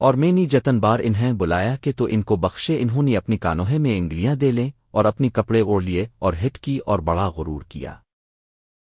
اور میں نے جتن بار انہیں بلایا کہ تو ان کو بخشے انہوں نے اپنی کانوہے میں انگلیاں دے لیں اور اپنی کپڑے اوڑھ لیے اور ہٹ کی اور بڑا غرور کیا۔